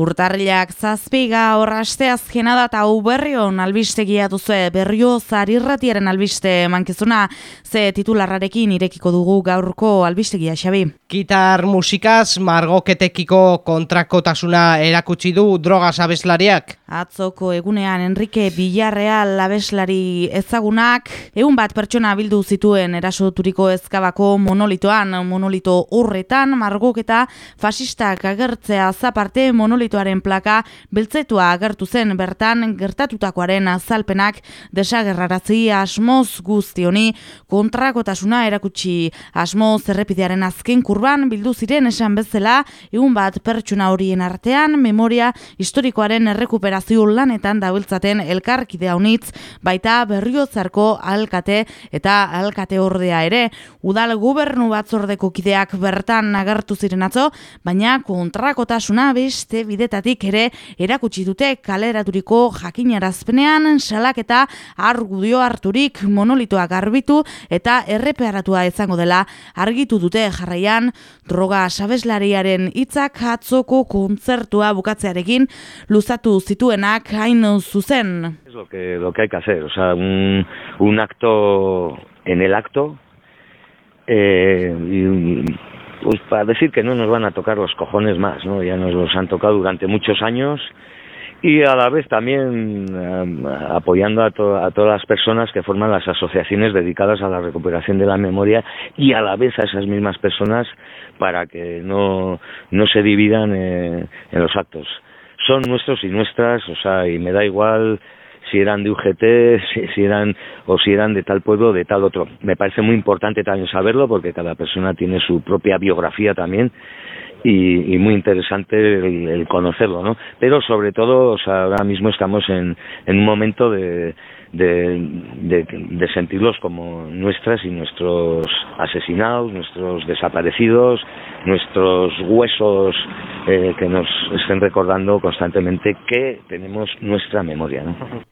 Urtarriak zazpiga horraste azkena da eta berrion albistegia duzu berrio zarirratiaren albiste mankizuna ze titularrarekin irekiko dugu gaurko albistegia xabi. Gitar musikaz margoketekiko kontrakotasuna erakutsi du drogas abeslariak. Atzoko egunean Enrique Villarreal abeslari ezagunak egun bat pertsona bildu zituen erasoturiko ezkabako monolitoan monolito horretan margoketa fasistak agertzea zaparte monolito monolitoaren plaka beltzetua agertu zen. Bertan gertatutakoaren azalpenak desagerrarazi asmoz guzti honi. Kontrakotasuna erakutsi asmoz errepidearen azken kurban bildu ziren esan bezala egun bat pertsuna horien artean. Memoria historikoaren errekuperazio lanetan dabiltzaten elkarkide unitz baita berriozarko alkate eta alkate ordea ere. Udal gobernu batzordeko kideak bertan agertu ziren atzo baina kontrakotasuna beste bidetatik ere erakutsi dute kaleraturiko jakinarazpenean salaketa argudio harturik monolitoa garbitu eta errepearatua izango dela argitu dute jarraian droga sabeslariaren hitzak atzoko kontzertua bukatzearekin luzatu zituenak hain zuzen. Es lo que, lo que hay que hacer, o sea, un, un acto en el acto eh, y, pues para decir que no nos van a tocar los cojones más, ¿no? Ya nos los han tocado durante muchos años y a la vez también um, apoyando a, a, todas las personas que forman las asociaciones dedicadas a la recuperación de la memoria y a la vez a esas mismas personas para que no, no se dividan eh, en los actos. Son nuestros y nuestras, o sea, y me da igual si eran de UGT, si, si, eran o si eran de tal pueblo, de tal otro. Me parece muy importante también saberlo porque cada persona tiene su propia biografía también y, y muy interesante el, el, conocerlo, ¿no? Pero sobre todo, o sea, ahora mismo estamos en, en un momento de, de, de, de, sentirlos como nuestras y nuestros asesinados, nuestros desaparecidos, nuestros huesos eh, que nos estén recordando constantemente que tenemos nuestra memoria. ¿no?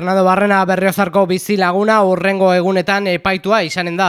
Bernardo Barrena berriozarko bizi laguna urrengo egunetan epaitua izanen da.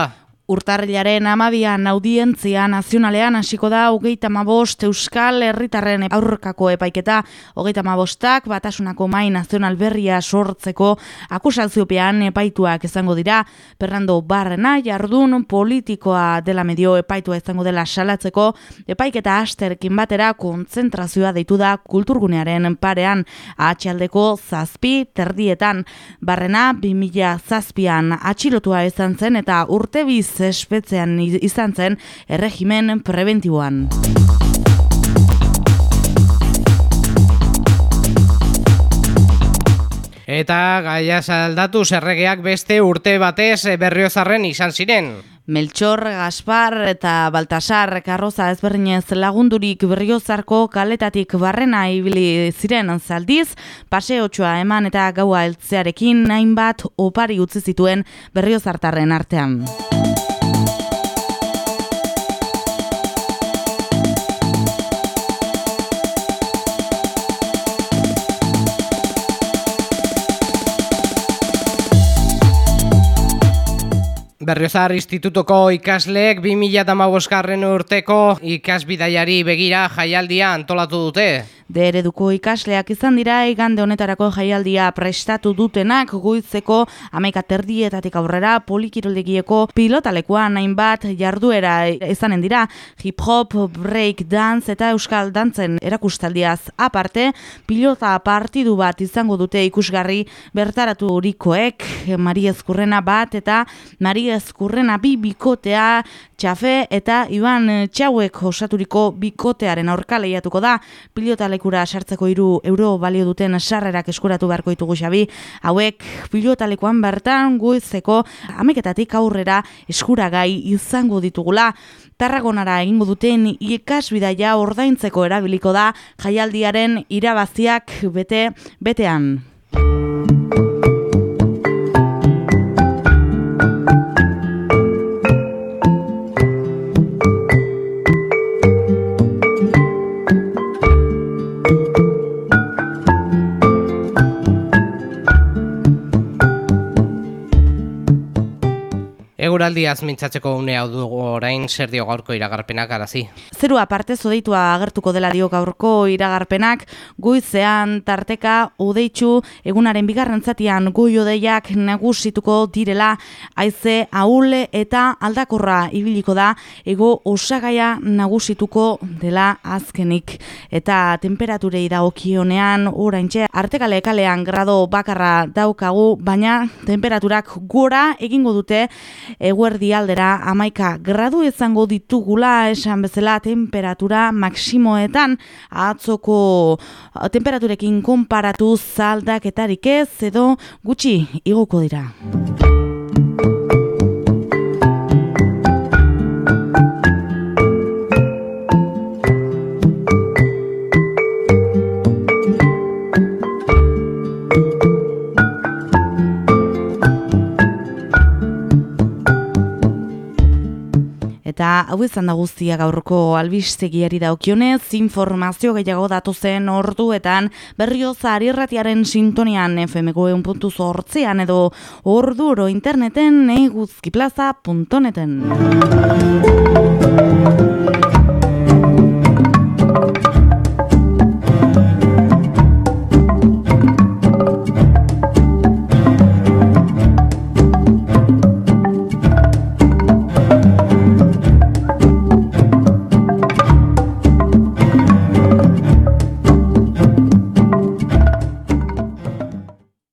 Urtarrilaren amabian audientzia nazionalean hasiko da hogeita mabost Euskal Herritarren aurkako epaiketa. Hogeita mabostak batasunako mai nazional berria sortzeko akusaziopean epaituak izango dira. Fernando Barrena jardun politikoa dela medio epaitua izango dela salatzeko epaiketa asterkin batera kontzentrazioa deitu da kulturgunearen parean. Atxaldeko zazpi terdietan. Barrena 2000 zazpian atxilotua izan zen eta urte biz espetzean izan zen erregimen preventiboan. Eta gaia saldatu zerregeak beste urte batez berriozarren izan ziren. Melchor, Gaspar eta Baltasar karroza ezberdinez lagundurik berriozarko kaletatik barrena ibili ziren zaldiz, paseotxoa eman eta gaua eltzearekin hainbat opari utzi zituen berriozartarren artean. Berriozar Institutuko ikasleek 2008garren urteko ikasbidaiari begira jaialdia antolatu dute. De ereduko ikasleak izan dira igande honetarako jaialdia prestatu dutenak guitzeko amaika terdietatik aurrera polikiroldegieko pilotalekuan hainbat jarduera izanen dira. Hip-hop, break, dance eta euskal dantzen erakustaldiaz aparte pilota partidu bat izango dute ikusgarri bertaratu horikoek Maria Ezkurrena bat eta Maria Ezkurrena bi bikotea txafe eta Iban Txauek osaturiko bikotearen aurka lehiatuko da pilotalekuan lekura sartzeko hiru euro balio duten sarrerak eskuratu beharko ditugu xabi, hauek pilotalekuan bertan guizeko ameketatik aurrera eskuragai izango ditugula. Tarragonara egingo duten ikasbidaia ordaintzeko erabiliko da jaialdiaren irabaziak bete betean. Eguraldiaz mintzatzeko une hau dugu orain zer dio gaurko iragarpenak arazi. Zerua parte zodeitua agertuko dela dio gaurko iragarpenak, goizean tarteka udeitzu egunaren bigarren zatian goi odeiak nagusituko direla. Haize ahule eta aldakorra ibiliko da. Ego osagaia nagusituko dela azkenik. Eta temperaturei dagokionean oraintxe artekale kalean grado bakarra daukagu baina temperaturak gora egingo dute eguerdi aldera amaika gradu izango ditugula esan bezala temperatura maksimoetan atzoko temperaturekin konparatu zaldaketarik ez edo gutxi igoko dira. Eta hau izan da guztia gaurko albistegiari daukionez, informazio gehiago datu zen orduetan berrio zarirratiaren sintonian FMko eun puntu zortzean edo orduro interneten eguzkiplaza.neten.